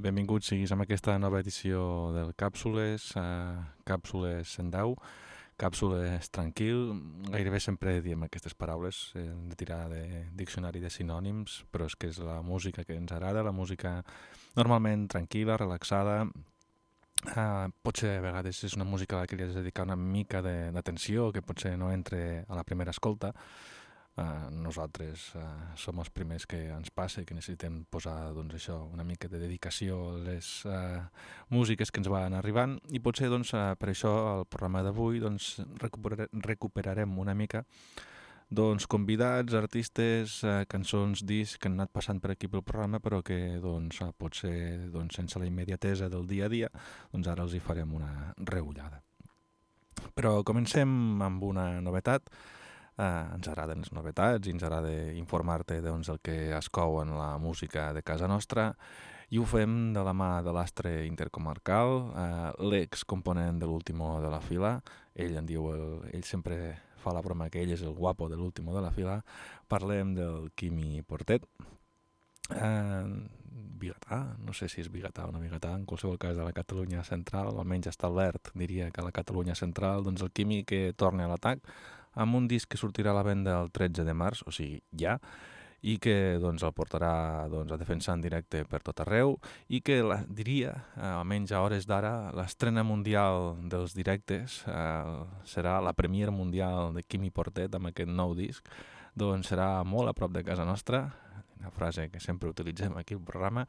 benvinguts siguis amb aquesta nova edició del Càpsules, uh, Càpsules en Dau, Càpsules tranquil, gairebé sempre diem aquestes paraules, eh, de tirar de diccionari de sinònims, però és que és la música que ens agrada, la música normalment tranquil·la, relaxada, uh, potser a vegades és una música a la que li has de dedicar una mica d'atenció, que potser no entre a la primera escolta, Uh, nosaltres uh, som els primers que ens passa que necessitem posar doncs, això una mica de dedicació a les uh, músiques que ens van arribant i potser doncs, uh, per això el programa d'avui doncs, recuperar recuperarem una mica doncs, convidats, artistes, uh, cançons, discs que han anat passant per aquí pel programa però que doncs, uh, potser doncs, sense la immediatesa del dia a dia doncs ara els hi farem una reullada. Però comencem amb una novetat eh, ens agraden les novetats i ens agrada informar-te doncs, el que es cou en la música de casa nostra. I ho fem de la mà de l'astre intercomarcal, eh, l'ex component de l'último de la fila, ell en diu, el, ell sempre fa la broma que ell és el guapo de l'último de la fila, parlem del Quimi Portet, eh, bigatà, no sé si és bigatà o no bigatà, en qualsevol cas de la Catalunya central, almenys establert, diria que a la Catalunya central, doncs el Quimi que torna a l'atac, amb un disc que sortirà a la venda el 13 de març, o sigui, ja, i que doncs, el portarà doncs, a defensar en directe per tot arreu i que la, diria, eh, almenys a hores d'ara, l'estrena mundial dels directes eh, serà la premier mundial de Quimi Portet amb aquest nou disc, doncs serà molt a prop de casa nostra, una frase que sempre utilitzem aquí al programa,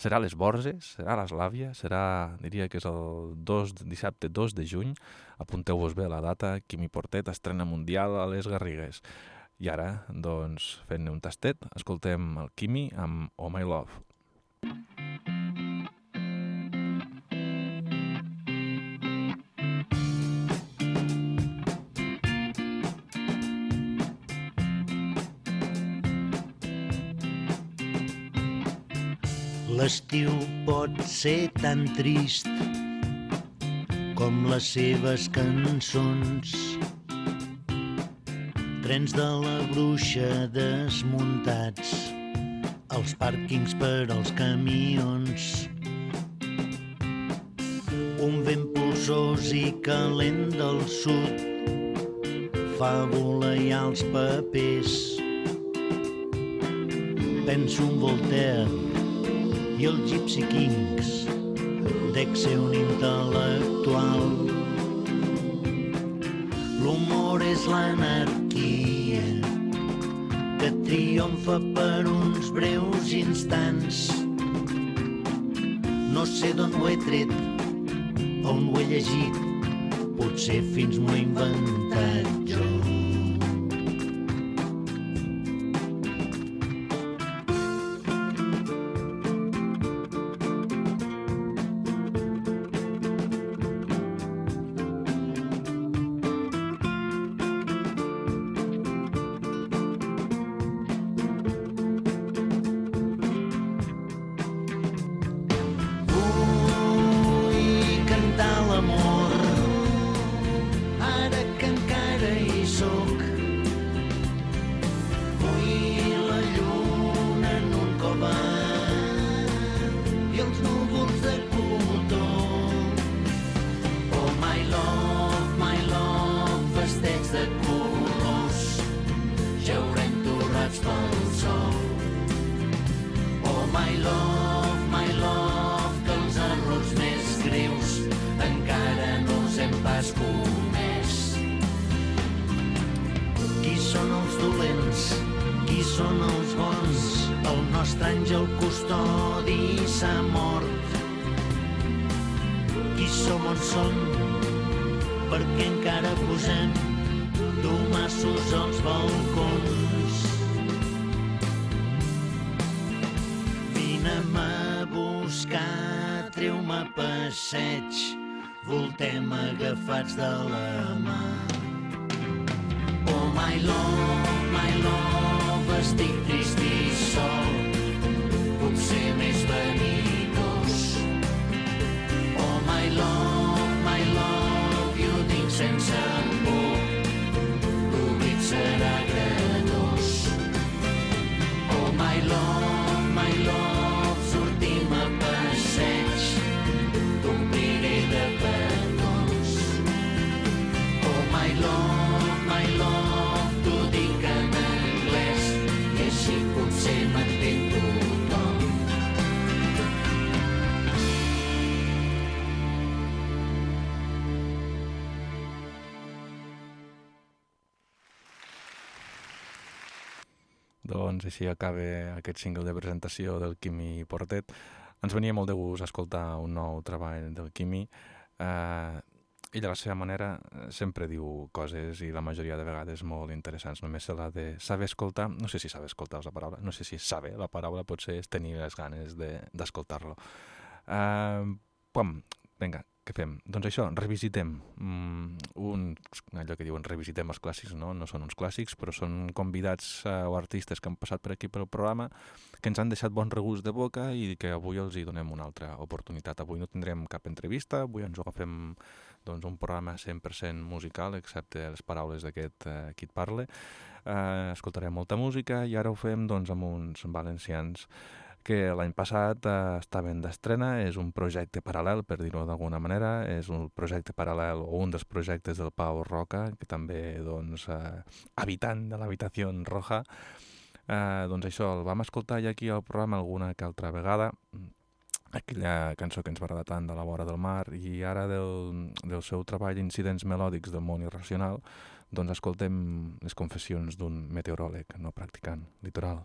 serà les Borges, serà a l'Eslàvia, serà, diria que és el 2, dissabte 2 de juny, apunteu-vos bé la data, Quimi Portet estrena mundial a les Garrigues. I ara, doncs, fent-ne un tastet, escoltem el Quimi amb Oh My Love. L'estiu pot ser tan trist com les seves cançons. Trens de la bruixa desmuntats, els pàrquings per als camions. Un vent polsós i calent del sud fa volar els papers. Penso en Voltaire els Gypsy Kings dec ser un intel·lectual l'humor és l'anarquia que triomfa per uns breus instants. No sé d'on ho he tret on ho he llegit potser fins m'ho he inventat jo agafats de la mà. Oh, my love, my love, estic trist i sol. Doncs així acaba aquest single de presentació del Quimi Portet. Ens venia molt de gust escoltar un nou treball del Quimi. Eh, ell a la seva manera sempre diu coses i la majoria de vegades molt interessants. Només l'ha de saber escoltar, no sé si saber escoltar la paraula, no sé si saber la paraula potser és tenir les ganes d'escoltar-lo. De, uh, pom, vinga, què fem? Doncs això, revisitem mm, un, allò que diuen revisitem els clàssics, no? No són uns clàssics, però són convidats uh, o artistes que han passat per aquí pel programa que ens han deixat bon regust de boca i que avui els hi donem una altra oportunitat. Avui no tindrem cap entrevista, avui ens agafem doncs, un programa 100% musical, excepte les paraules d'aquest uh, qui et parla. Uh, escoltarem molta música i ara ho fem doncs, amb uns valencians que l'any passat eh, estaven d'estrena, és un projecte paral·lel, per dir-ho d'alguna manera, és un projecte paral·lel o un dels projectes del Pau Roca, que també, doncs, eh, habitant de l'habitació roja, eh, doncs això, el vam escoltar ja aquí al programa alguna que altra vegada, aquella cançó que ens va agradar tant de la vora del mar. I ara del, del seu treball Incidents melòdics del món irracional, doncs escoltem les confessions d'un meteoròleg no practicant litoral.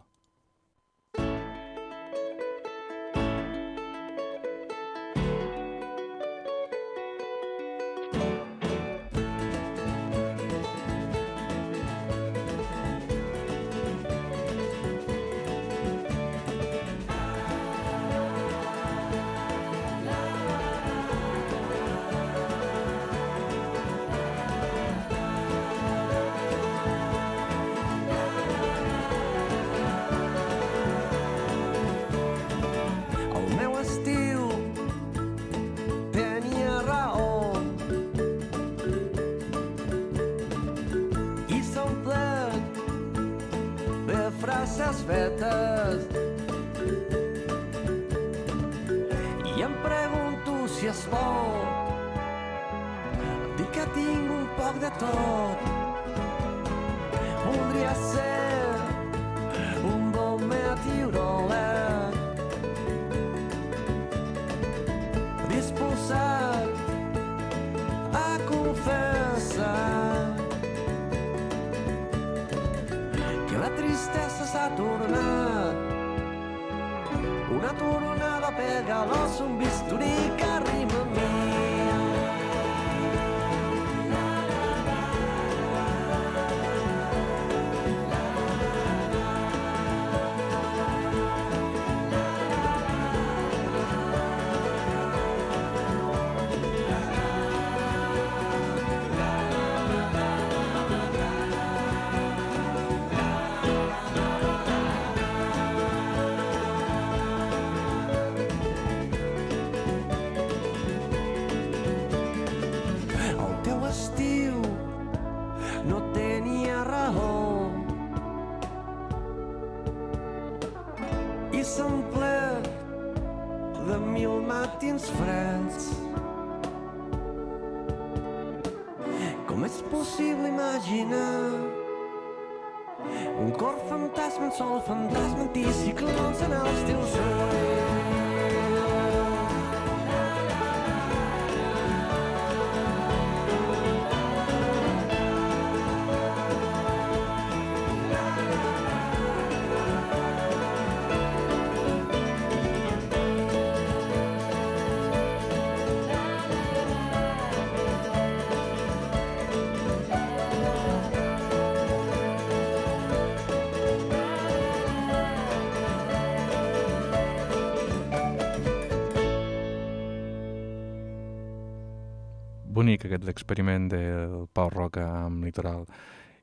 Bonic aquest experiment del Pau Roca amb Litoral.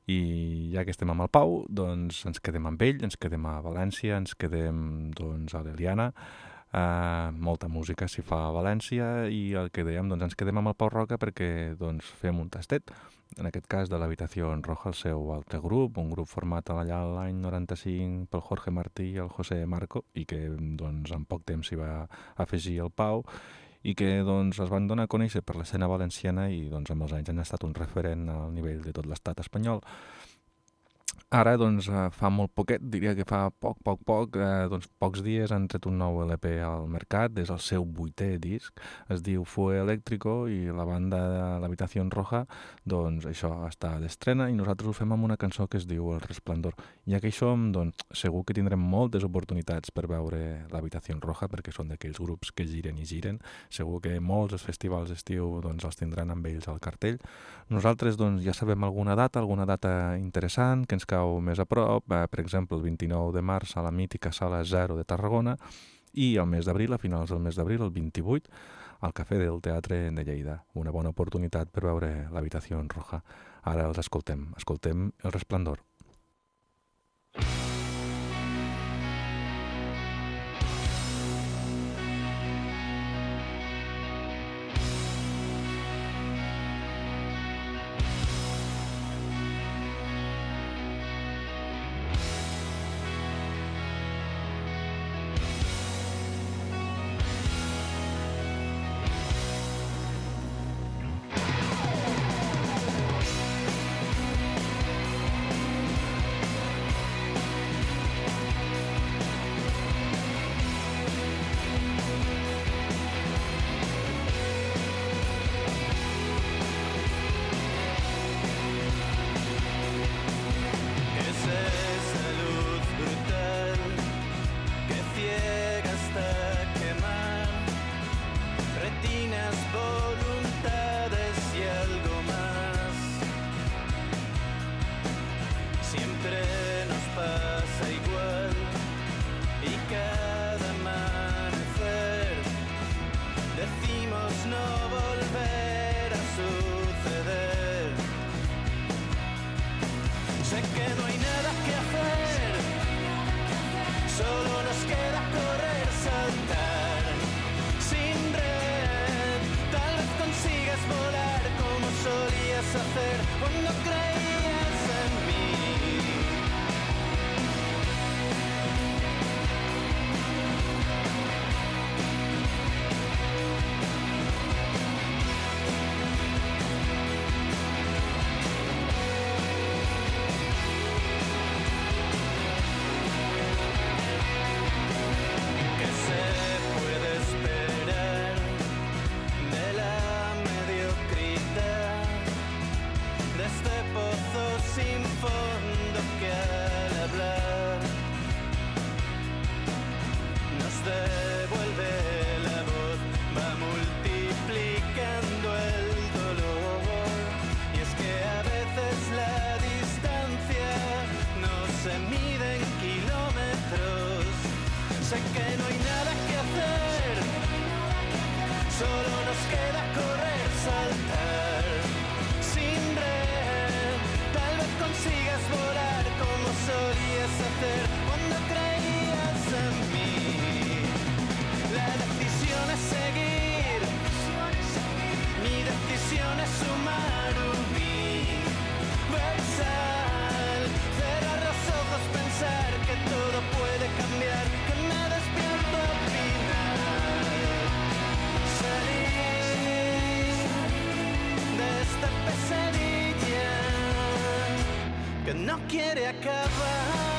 I ja que estem amb el Pau, doncs ens quedem amb ell, ens quedem a València, ens quedem doncs, a l'Eliana, uh, molta música s'hi fa a València i el que dèiem, doncs ens quedem amb el Pau Roca perquè doncs, fem un tastet, en aquest cas de l'Habitació en Roja, el seu altre grup, un grup format allà l'any 95 pel Jorge Martí i el José Marco i que doncs, en poc temps s'hi va afegir el Pau i que doncs, es van donar a conèixer per l'escena valenciana i doncs, amb els anys han estat un referent al nivell de tot l'estat espanyol. Ara, doncs, eh, fa molt poquet, diria que fa poc, poc, poc, eh, doncs pocs dies han tret un nou LP al mercat, és el seu vuitè disc, es diu Fue Eléctrico i la banda de l'Habitació Roja, doncs això està d'estrena i nosaltres ho fem amb una cançó que es diu El Resplendor. Ja que som, doncs segur que tindrem moltes oportunitats per veure l'Habitació Roja perquè són d'aquells grups que giren i giren. Segur que molts els festivals d'estiu doncs, els tindran amb ells al cartell. Nosaltres doncs, ja sabem alguna data, alguna data interessant que ens cal cau més a prop, eh, per exemple, el 29 de març a la mítica Sala 0 de Tarragona i el mes d'abril, a finals del mes d'abril, el 28, al Cafè del Teatre de Lleida. Una bona oportunitat per veure l'habitació en roja. Ara els escoltem. Escoltem El Resplendor. que no quiere acabar.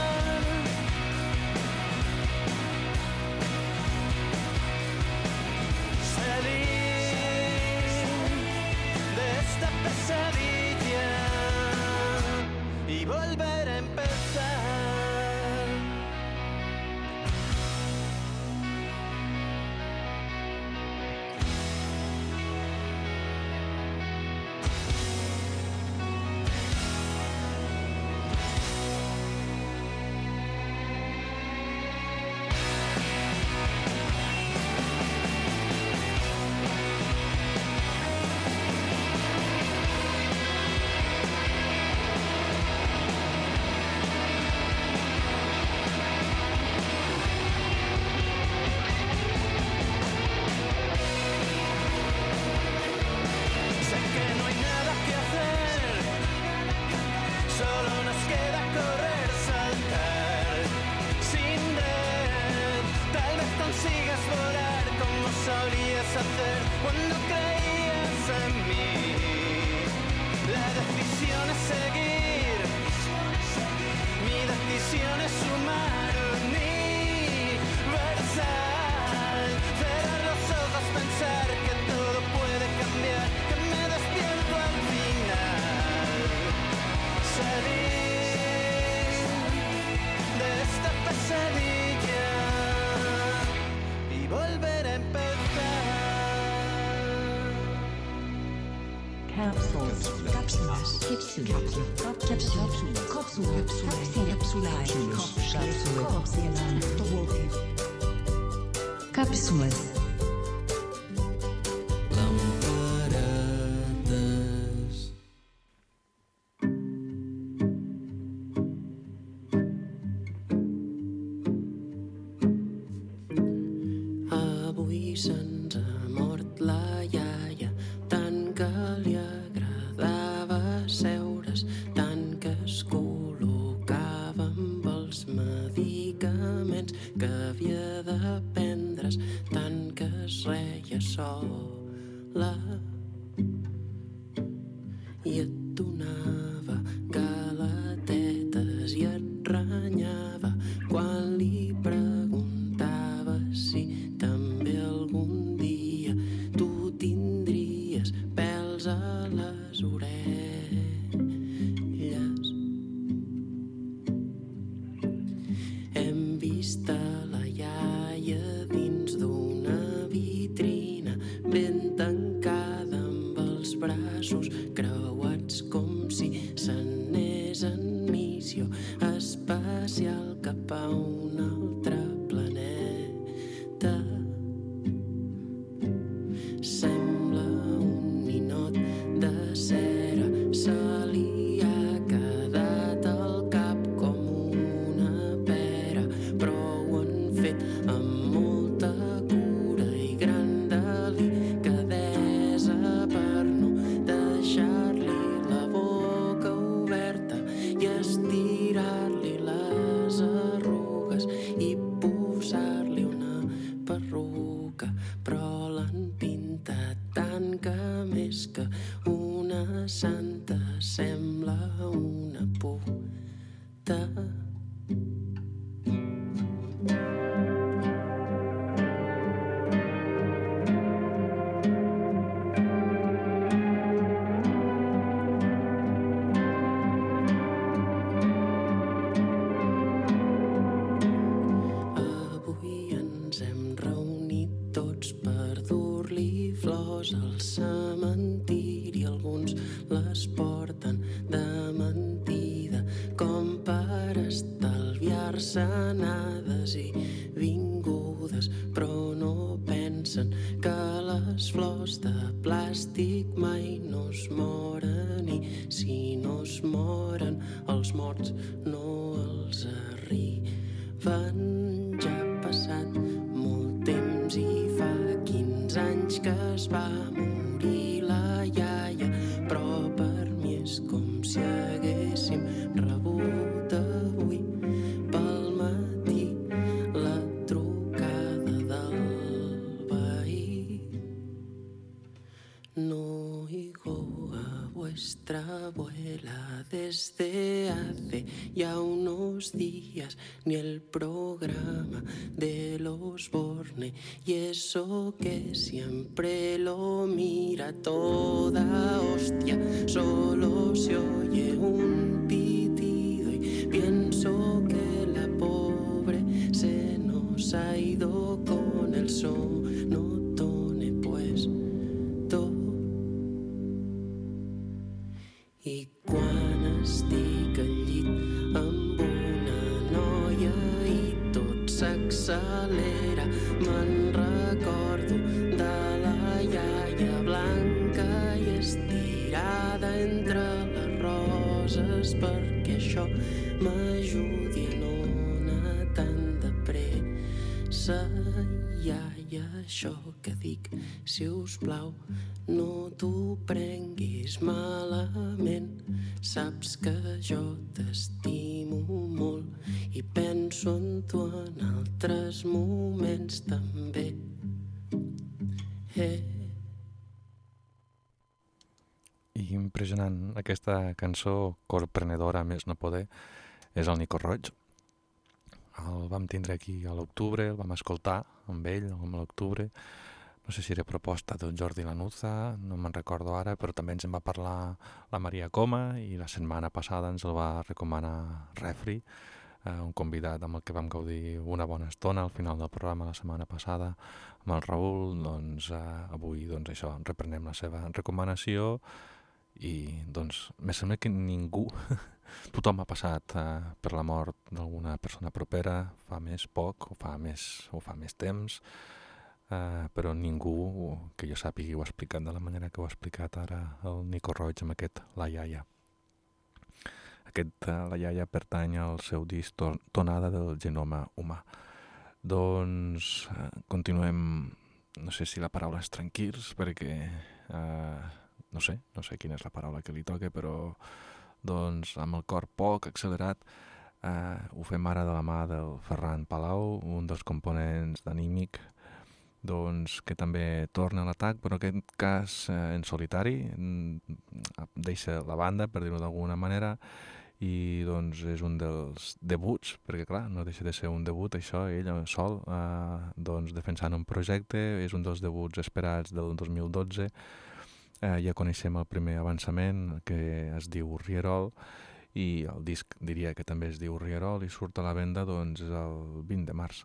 Kapsel, Kapsel, Kapsel, Kapsel, Kapsel, Kapsel, Kapsel, Kapsel, Kapsulas. de los borne. Y eso que siempre lo mira todo. capçalera Me'n recordo de la iaia blanca i estirada entre les roses perquè això m'ajudi a no anar tan de pressa. Iaia, això que dic, si us plau, no t'ho prenguis malament. Saps que jo t'estimo molt i penso en tu en altres moments també. Eh. I impressionant aquesta cançó corprenedora més no poder és el Nico Roig. El vam tindre aquí a l'octubre, el vam escoltar amb ell a l'octubre. No sé si era proposta d'un Jordi Lanuza, no me'n recordo ara, però també ens en va parlar la Maria Coma i la setmana passada ens el va recomanar Refri. Refri eh, un convidat amb el que vam gaudir una bona estona al final del programa la setmana passada amb el Raül, doncs eh, avui doncs això, reprenem la seva recomanació i doncs me sembla que ningú, tothom ha passat eh, per la mort d'alguna persona propera fa més poc o fa més, o fa més temps eh, però ningú que jo sàpigui ho ha explicat de la manera que ho ha explicat ara el Nico Roig amb aquest La Iaia. Aquest eh, La Iaia pertany al seu disc to- Tonada del genoma humà. Doncs eh, continuem, no sé si la paraula és tranquils, perquè eh, no sé, no sé quina és la paraula que li toca, però doncs amb el cor poc accelerat eh, ho fem ara de la mà del Ferran Palau, un dels components d'Anímic, doncs, que també torna a l'atac, però en aquest cas eh, en solitari, mm, deixa la banda, per dir-ho d'alguna manera, i doncs és un dels debuts, perquè clar, no deixa de ser un debut això, ell sol, eh, doncs defensant un projecte, és un dels debuts esperats del 2012, eh, ja coneixem el primer avançament que es diu Rierol, i el disc diria que també es diu Rierol i surt a la venda doncs el 20 de març.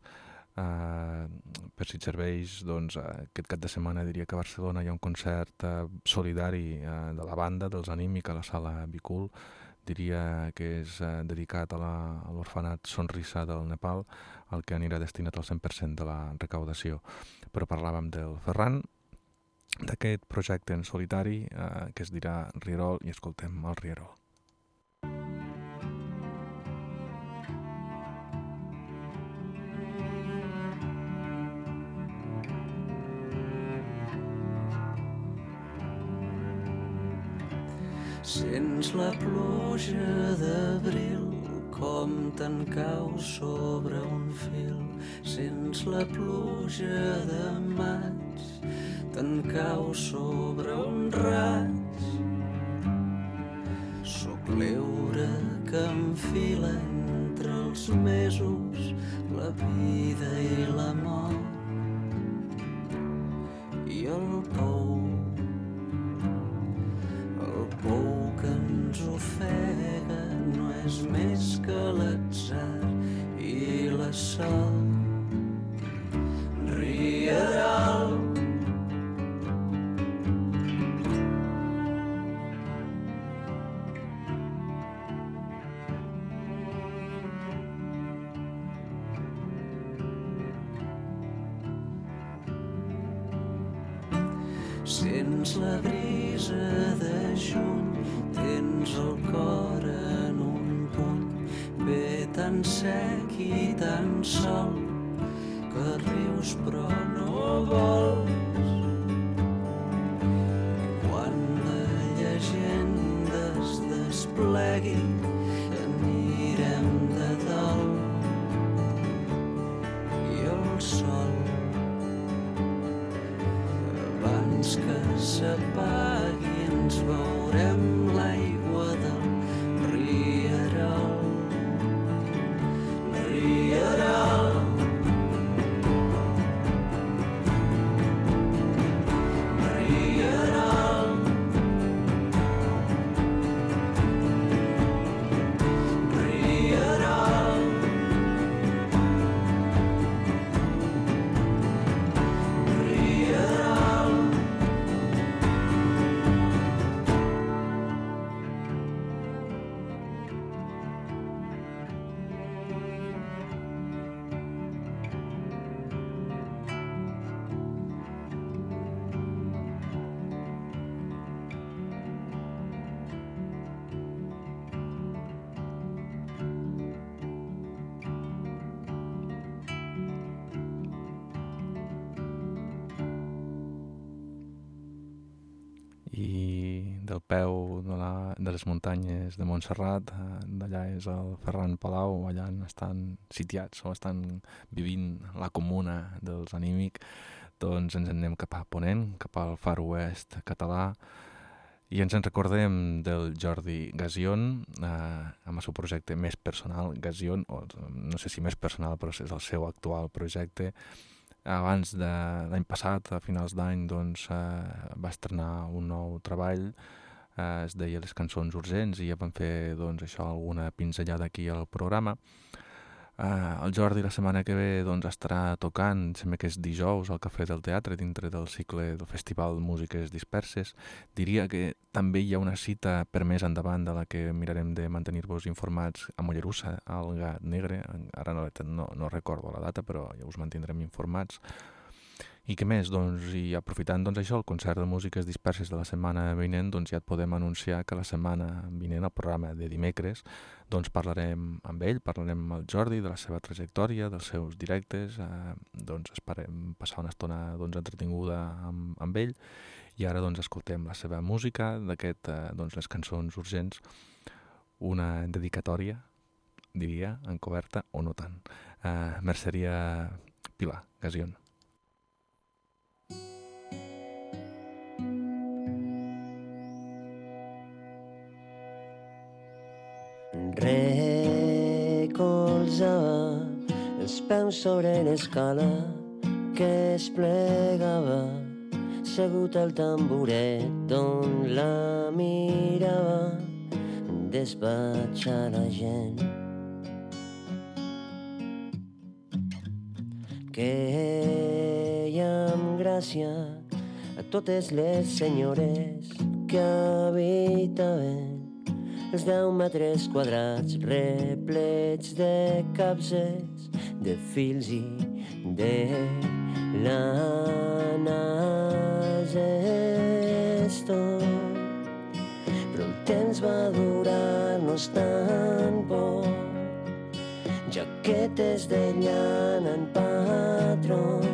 Uh, per si et serveix, doncs, uh, aquest cap de setmana diria que a Barcelona hi ha un concert uh, solidari uh, de la banda, dels Anímic, a la sala Bicul, diria que és uh, dedicat a l'orfanat Sonrisa del Nepal, el que anirà destinat al 100% de la recaudació. Però parlàvem del Ferran, d'aquest projecte en solitari uh, que es dirà Rierol i escoltem el Rierol. Sents la pluja d'abril com te'n cau sobre un fil. Sents la pluja de maig te'n cau sobre un raig. Sóc l'eure que enfila entre els mesos la vida i la mort. I el pou ens ofega no és més que l'atzar i la sort. Rierol. Sents la brisa de juny, tens el cor en un puny, ve tan sec i tan sol, que rius però no vols. Les muntanyes de Montserrat, eh, d'allà és el Ferran Palau, allà estan sitiats o estan vivint la comuna dels anímic, doncs ens en anem cap a Ponent, cap al far oest català, i ens en recordem del Jordi Gazion, eh, amb el seu projecte més personal, Gazion, o no sé si més personal, però és el seu actual projecte, abans de l'any passat, a finals d'any, doncs, eh, va estrenar un nou treball, eh, es deia Les cançons urgents, i ja vam fer doncs, això alguna pinzellada aquí al programa. Uh, el Jordi la setmana que ve doncs, estarà tocant, sembla que és dijous, al Cafè del Teatre, dintre del cicle del Festival Músiques Disperses. Diria que també hi ha una cita per més endavant de la que mirarem de mantenir-vos informats a Mollerussa, al Gat Negre. Ara no, no, no recordo la data, però ja us mantindrem informats. I què més? Doncs, i aprofitant doncs, això, el concert de músiques disperses de la setmana vinent, doncs ja et podem anunciar que la setmana vinent, al programa de dimecres, doncs parlarem amb ell, parlarem amb el Jordi de la seva trajectòria, dels seus directes, eh, doncs esperem passar una estona doncs, entretinguda amb, amb ell i ara doncs escoltem la seva música, d'aquest, eh, doncs les cançons urgents, una dedicatòria, diria, encoberta o no tant. Eh, Merceria Pilar, Gasion. Recolzava els peus sobre l'escala que es plegava segut al tamboret d'on la mirava despatxar la gent. Que amb gràcia a totes les senyores que habitaven els deu metres quadrats replets de capses, de fils i de lanes. Però el temps va durar-nos tan poc, jaquetes de llana en patrons,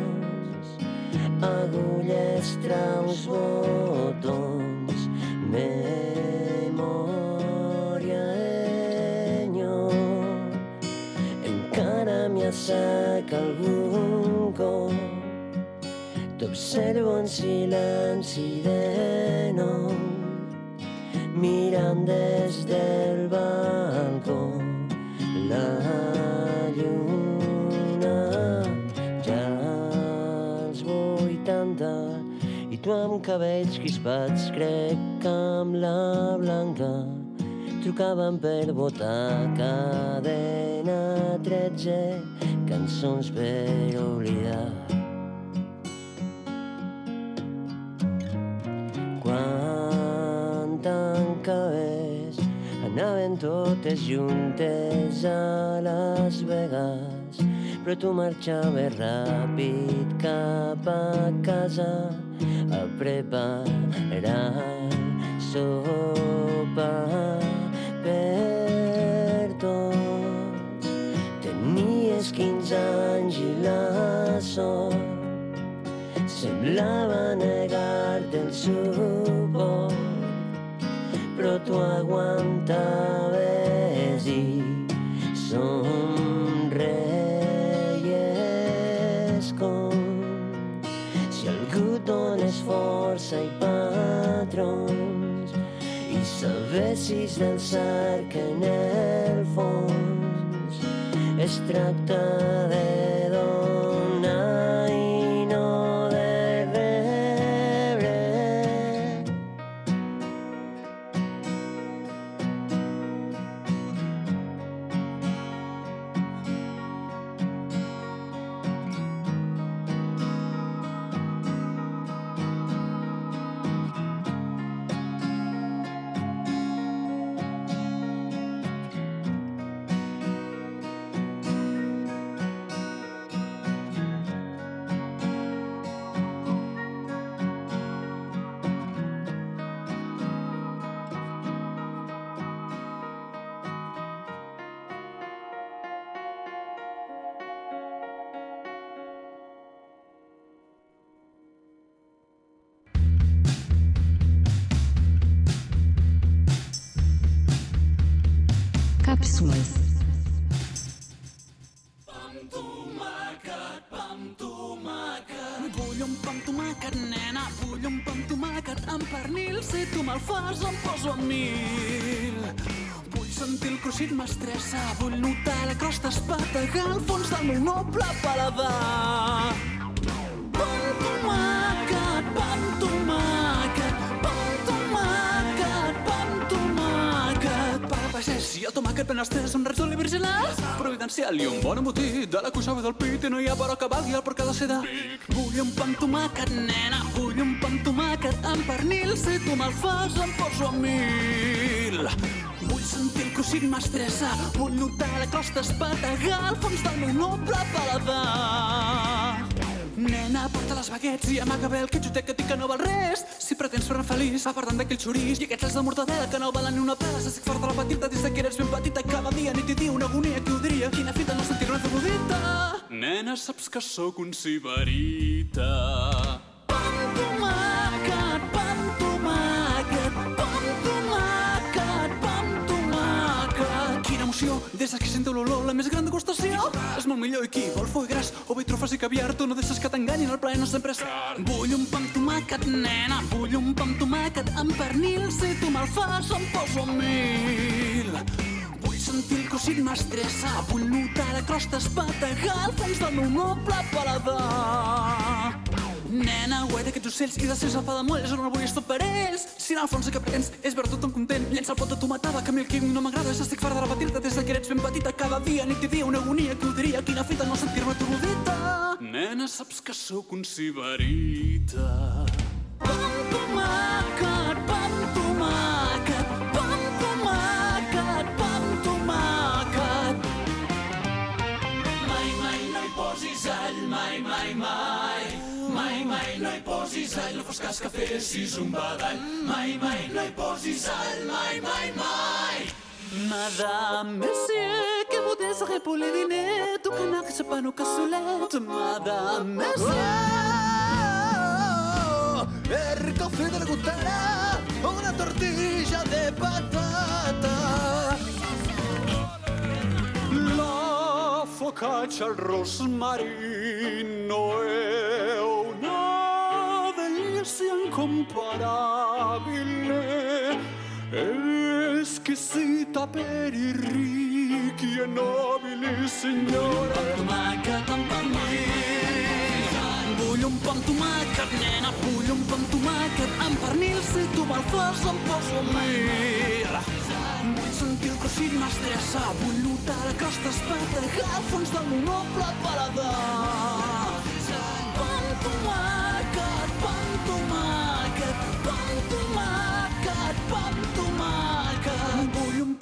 agulles, traus, botons, memòria M'hi asseca algun t'observo en silenci de nou, mirant des del balcó la lluna ja als 80 i tu amb cabells crispats crec que amb la blanca trucaven per votar cadena 13 cançons per oblidar. Quan tancaves anaven totes juntes a Las Vegas però tu marxaves ràpid cap a casa a preparar sopa per tenies 15 anys i la sort. Semblava negar-te el suport però tu aguantaves i somreies com si algú dones força i patrons i sabessis del cerc en el fons es tracta de cuixava del pit i no hi ha però que valgui el porc de seda. Vull un pa amb tomàquet, nena, vull un pa amb tomàquet amb pernil, si tu me'l fas em poso a mil. Vull sentir el cossit m'estressa, vull notar la costa espategar al fons del meu noble paladar. Nena, porta les baguets i amaga bé el quitxotet que tinc que no val res. Si pretens fer-me feliç, apartant d'aquell xorís i aquests els de mortadela que no valen ni una pela. S'estic fort de la petita des de que eres ben petita. Cada dia nit i dia una agonia, qui ho diria? Quina fita no sentir-me ferrudita. Nena, saps que sóc un ciberita. Des que sento l'olor, la més gran degustació. És molt millor i qui vol foie gras o bé trufes i caviar, tu no deixes que t'enganyin, el plaer no sempre és. Vull un pa amb tomàquet, nena, vull un pa amb tomàquet amb pernil, si tu me'l fas em poso mil. Vull sentir el cossit m'estressa, vull notar la crosta espategar al fons del meu noble paladar. Nena, guai d'aquests ocells i de ser fa de moll, és una vull estar per ells. Si en el fons el que pretens és veure tothom content, llença el pot de tomatada, que a mi el quim no m'agrada, estic farta de repetir-te des de que eres ben petita, cada dia, nit i dia, una agonia, que ho diria, quina fita no sentir-me tornudita. Nena, saps que sóc un ciberita. Amb tomàquet, hi posis all, no fos cas que fessis un badall. Mai, mai no hi posis all, mai, mai, mai. Madame, monsieur, que vous désirez pour le dîner Tu canard, c'est pas nos cassolettes Madame, monsieur El café de la gutera Una tortilla de patata La focaccia al rosmarino delizia incomparabile Esquisita per i ricchi e nobili signore Tomàquet amb pernil Vull un pa amb tomàquet, nena Vull un pa amb tomàquet amb pernil Si tu me'l fas em poso a mil Vull sentir el cossit m'estressa Vull notar la costa espategar al fons del meu noble paladar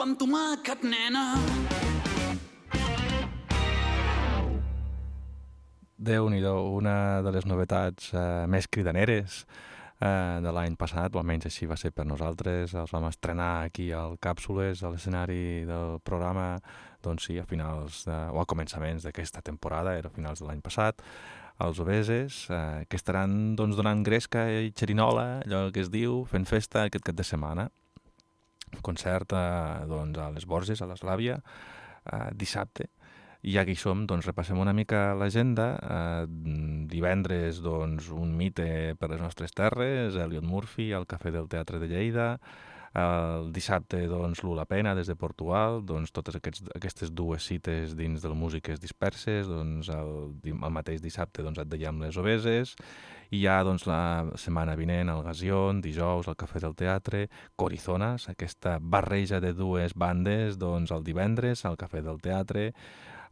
amb tomàquet, nena. déu nhi una de les novetats eh, més cridaneres eh, de l'any passat, o almenys així va ser per nosaltres. Els vam estrenar aquí al Càpsules, a l'escenari del programa, doncs sí, a finals de, o a començaments d'aquesta temporada, era a finals de l'any passat, els obeses, eh, que estaran doncs, donant gresca i xerinola, allò que es diu, fent festa aquest cap de setmana. Concert eh, doncs, a les Borges, a l'Eslàvia, eh, dissabte, i ja que hi som, doncs repassem una mica l'agenda. Eh, divendres, doncs, un mite per les nostres terres, Elliot Murphy, al Cafè del Teatre de Lleida. El dissabte, doncs, l'Ula Pena, des de Portugal. Doncs totes aquests, aquestes dues cites dins del Músiques Disperses. Doncs el, el mateix dissabte, doncs, et dèiem les obeses. I ja, doncs, la setmana vinent, el Gazion, dijous, al Cafè del Teatre, Corizones, aquesta barreja de dues bandes, doncs, el divendres, al Cafè del Teatre,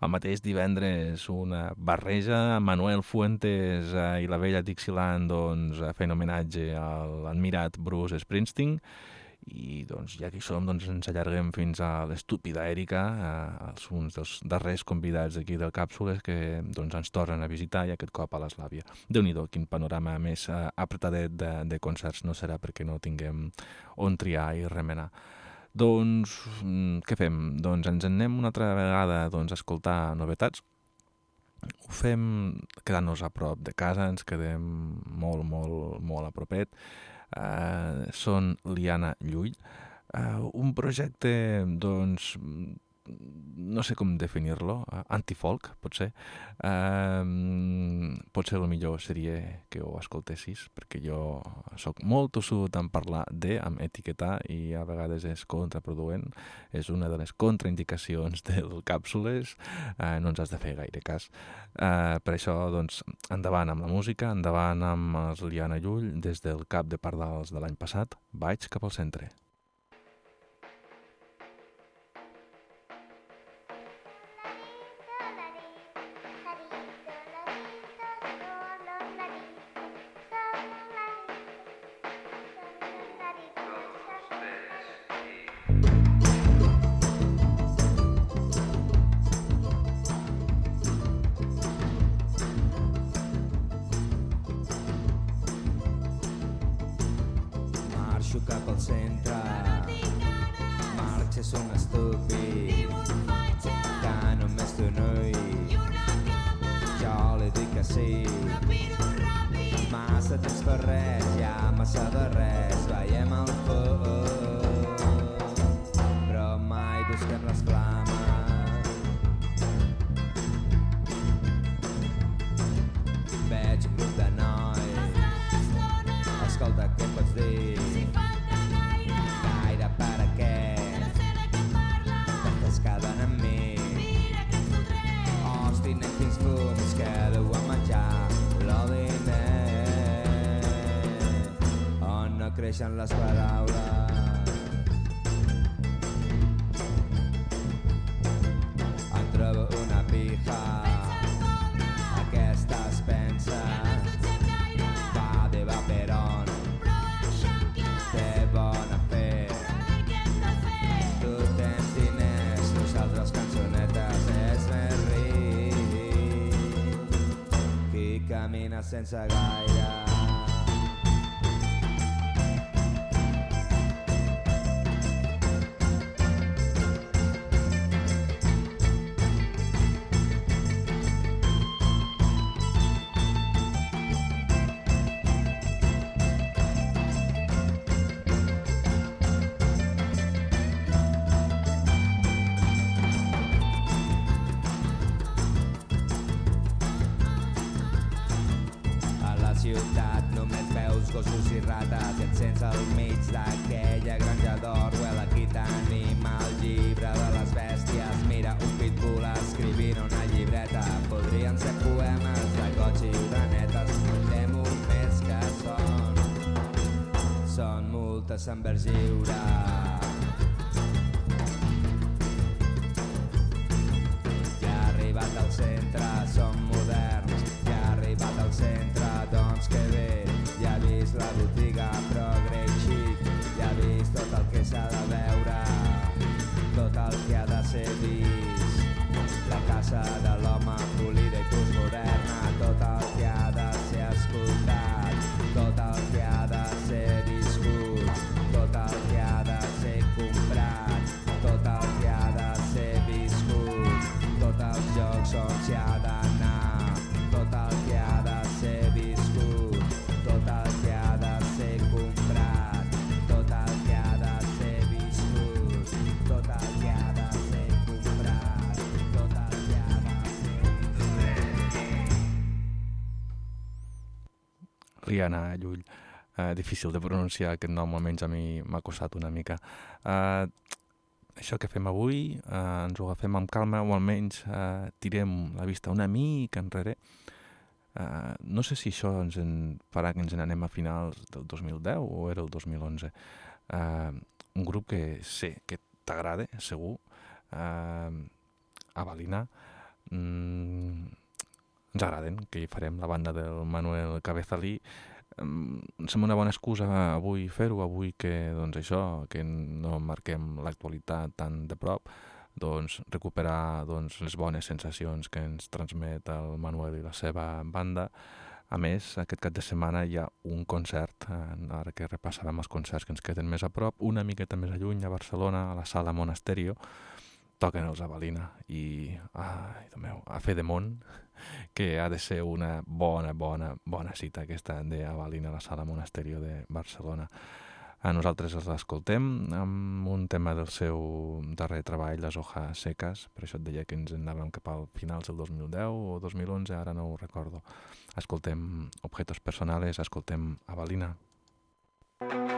el mateix divendres una barreja, Manuel Fuentes eh, i la vella Dixieland doncs, fent homenatge a l'admirat Bruce Springsteen i doncs, ja que som doncs, ens allarguem fins a l'estúpida Èrica, eh, els, uns dels darrers convidats aquí del Càpsules que doncs, ens tornen a visitar i aquest cop a l'Eslàvia. déu nhi quin panorama més apretadet de, de concerts no serà perquè no tinguem on triar i remenar. Doncs, què fem? Doncs ens en anem una altra vegada doncs, a escoltar novetats. Ho fem quedant-nos a prop de casa, ens quedem molt, molt, molt a propet. Uh, són Liana Llull, uh, un projecte, doncs, no sé com definir-lo, uh, antifolk, potser. Uh, potser el millor seria que ho escoltessis, perquè jo sóc molt tossut en parlar de, en etiquetar, i a vegades és contraproduent. És una de les contraindicacions del càpsules, uh, no ens has de fer gaire cas. Uh, per això, doncs, endavant amb la música, endavant amb els Liana Llull, des del cap de Pardals de l'any passat, vaig cap al centre. Camina sense vist la botiga progre i chic. Ja ha vist tot el que s'ha de veure. Tot el que ha de ser vist. La casa de l'home polida Rihanna Llull. Uh, difícil de pronunciar aquest nom, almenys a mi m'ha costat una mica. Uh, això que fem avui, uh, ens ho agafem amb calma o almenys uh, tirem la vista una mica enrere. Uh, no sé si això ens en farà que ens n'anem a finals del 2010 o era el 2011. Uh, un grup que sé que t'agrada, segur. Uh, Avalina. Mm, ens agraden, que hi farem la banda del Manuel Cabezalí. Em sembla una bona excusa avui fer-ho, avui que, doncs això, que no marquem l'actualitat tan de prop, doncs recuperar doncs, les bones sensacions que ens transmet el Manuel i la seva banda. A més, aquest cap de setmana hi ha un concert, ara que repassarem els concerts que ens queden més a prop, una miqueta més a lluny, a Barcelona, a la sala Monasterio, toquen els Avalina i, ai, Déu meu, a fer de món, que ha de ser una bona, bona, bona cita aquesta d'Avalina a la sala Monasterio de Barcelona. A nosaltres els escoltem amb un tema del seu darrer treball, Les hojas secas, per això et deia que ens anàvem cap al finals del 2010 o 2011, ara no ho recordo. Escoltem Objetos Personales, escoltem Avalina. Guardo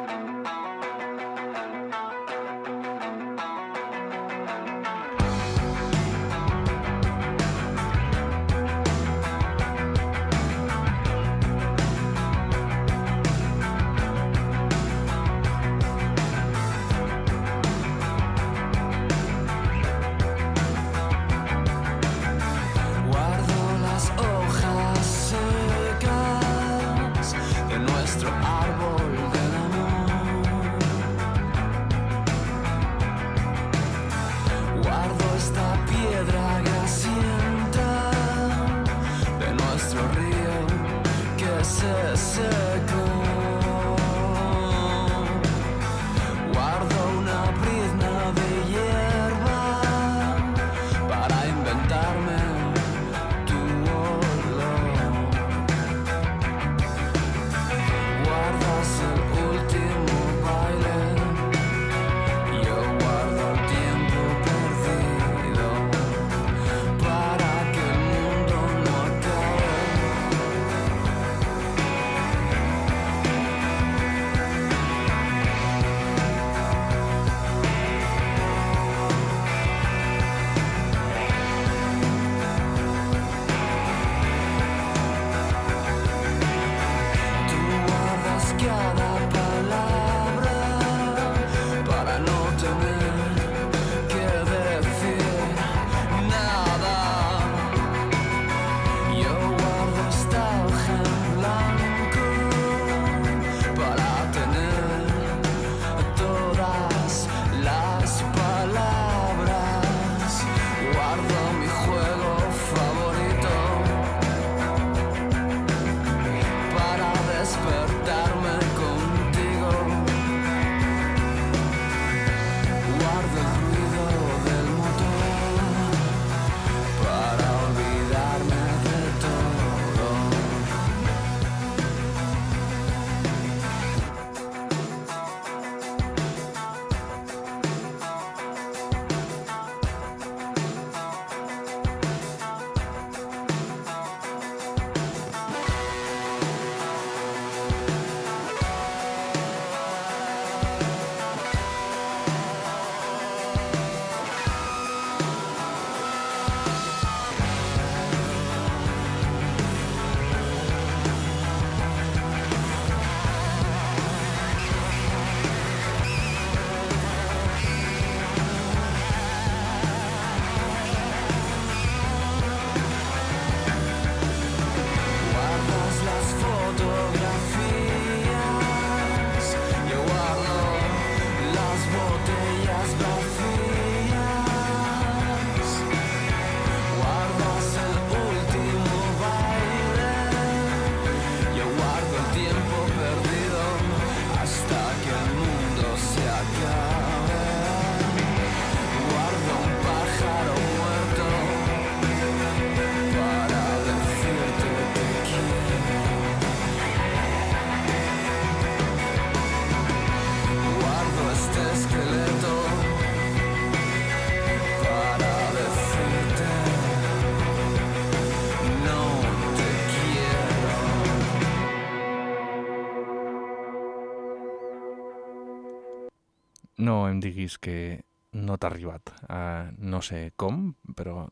no em diguis que no t'ha arribat. Uh, no sé com, però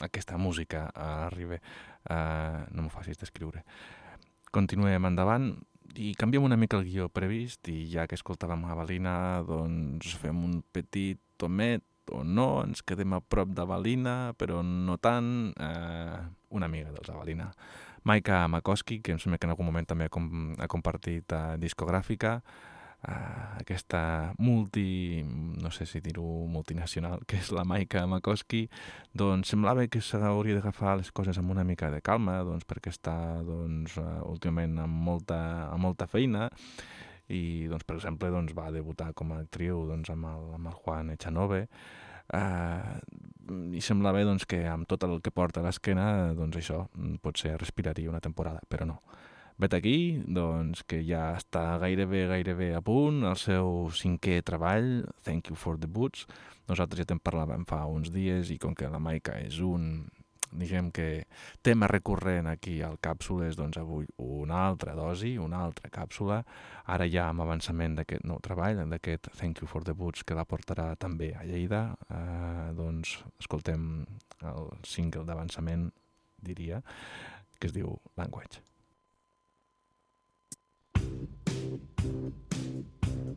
aquesta música uh, arriba. Uh, no m'ho facis descriure. Continuem endavant i canviem una mica el guió previst i ja que escoltàvem a Balina, doncs fem un petit tomet o no, ens quedem a prop de Balina, però no tant, eh, una amiga dels Avalina. Maika Makoski, que em sembla que en algun moment també ha, com, ha compartit eh, discogràfica, uh, aquesta multi, no sé si dir-ho multinacional, que és la Maika Makoski, doncs semblava que s'hauria d'agafar les coses amb una mica de calma, doncs perquè està doncs, uh, últimament amb molta, amb molta feina, i doncs, per exemple doncs, va debutar com a actriu doncs, amb, el, amb el Juan Echanove, Uh, i semblava doncs, que amb tot el que porta a l'esquena doncs això potser respiraria una temporada, però no. Vet aquí, doncs, que ja està gairebé, gairebé a punt, el seu cinquè treball, Thank You for the Boots. Nosaltres ja te'n parlàvem fa uns dies i com que la Maica és un, diguem que tema recurrent aquí al càpsules, doncs avui una altra dosi, una altra càpsula, ara ja amb avançament d'aquest nou treball, d'aquest Thank You for the Boots, que la portarà també a Lleida, eh, doncs escoltem el single d'avançament, diria, que es diu Language. thank you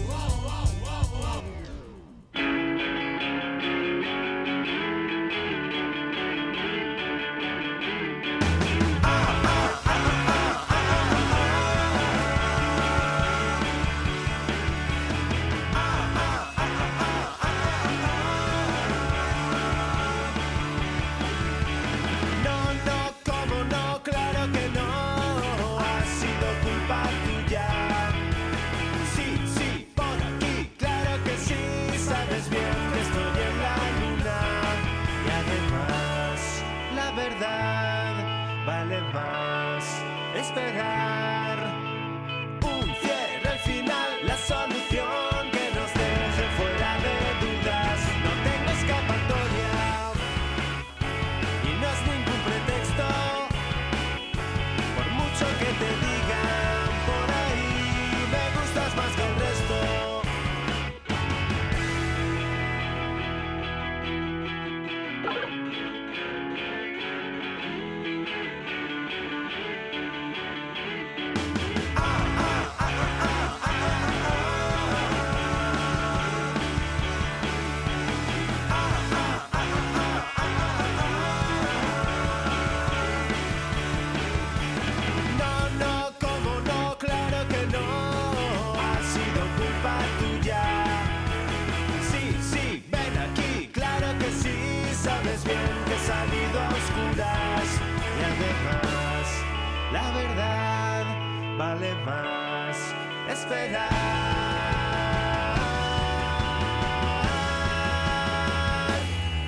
esperar.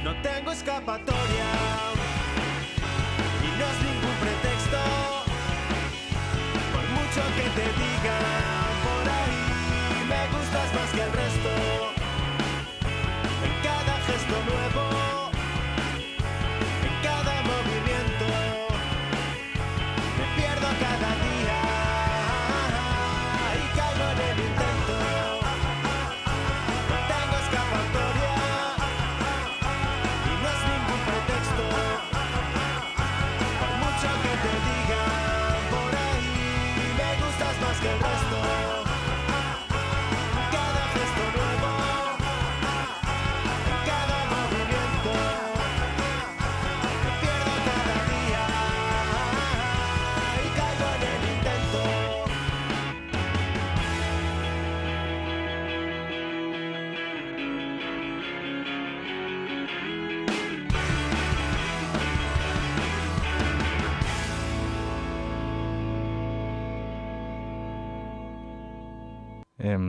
No tengo escapatoria. Y no es ningún pretexto por mucho que te digan por ahí, me gustas más que el resto.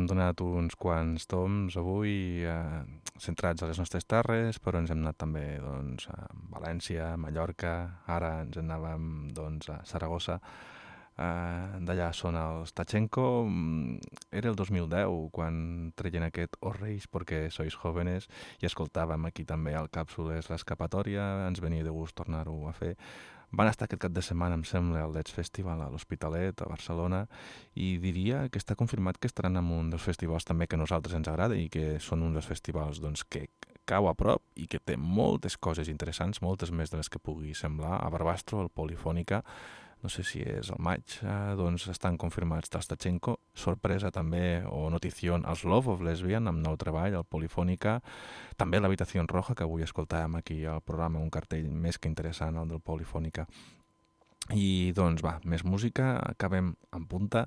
Donat uns quants toms avui eh, centrats a les nostres terres, però ens hem anat també doncs, a València, a Mallorca, ara ens anàvem doncs, a Saragossa. Eh, D'allà són els Tachenko. Mm, Era el 2010 quan treien aquest Os Reis perquè sois jóvenes i escoltàvem aquí també al Càpsules l'escapatòria, ens venia de gust tornar-ho a fer. Van estar aquest cap de setmana, em sembla, al Let's Festival a l'Hospitalet, a Barcelona, i diria que està confirmat que estaran en un dels festivals també que a nosaltres ens agrada i que són un dels festivals doncs, que cau a prop i que té moltes coses interessants, moltes més de les que pugui semblar. A Barbastro, el Polifònica, no sé si és el maig, eh, doncs estan confirmats Tastachenko, sorpresa també, o notició, els Love of Lesbian, amb nou treball, el Polifònica, també l'Habitació Roja, que avui escoltàvem aquí al programa, un cartell més que interessant, el del Polifònica. I doncs va, més música, acabem en punta,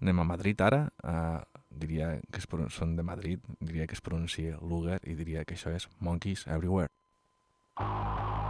anem a Madrid ara, eh, diria que es, són de Madrid, diria que es pronuncia Luger i diria que això és Monkeys Everywhere. Everywhere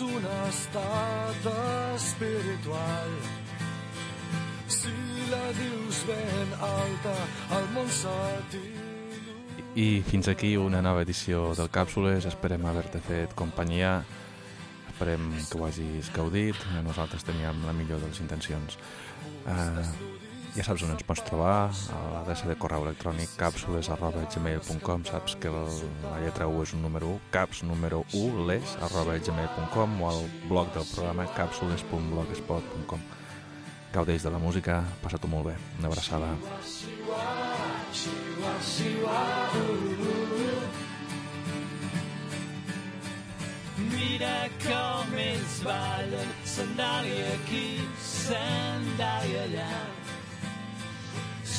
un estat espiritual. Si la dius ben alta, el món I fins aquí una nova edició del Càpsules. Esperem haver-te fet companyia. Esperem que ho hagis gaudit. Nosaltres teníem la millor de les intencions. Uh, ja saps on ens pots trobar, a l'adreça de correu electrònic capsules arroba gmail.com saps que la lletra U és un número 1 caps número 1 les arroba gmail.com o al blog del programa capsules.blogspot.com Gaudeix de la música, passa-t'ho molt bé. Una abraçada. Mira com ells ballen, sandàlia aquí, sandàlia allà.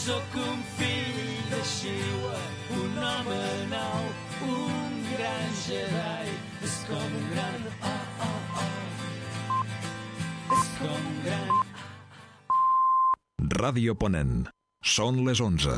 Sóc un fill de Xiua, un home nou, un gran Jedi. És com un gran... Oh, oh, oh. És com un gran... Ràdio Ponent. Són les 11.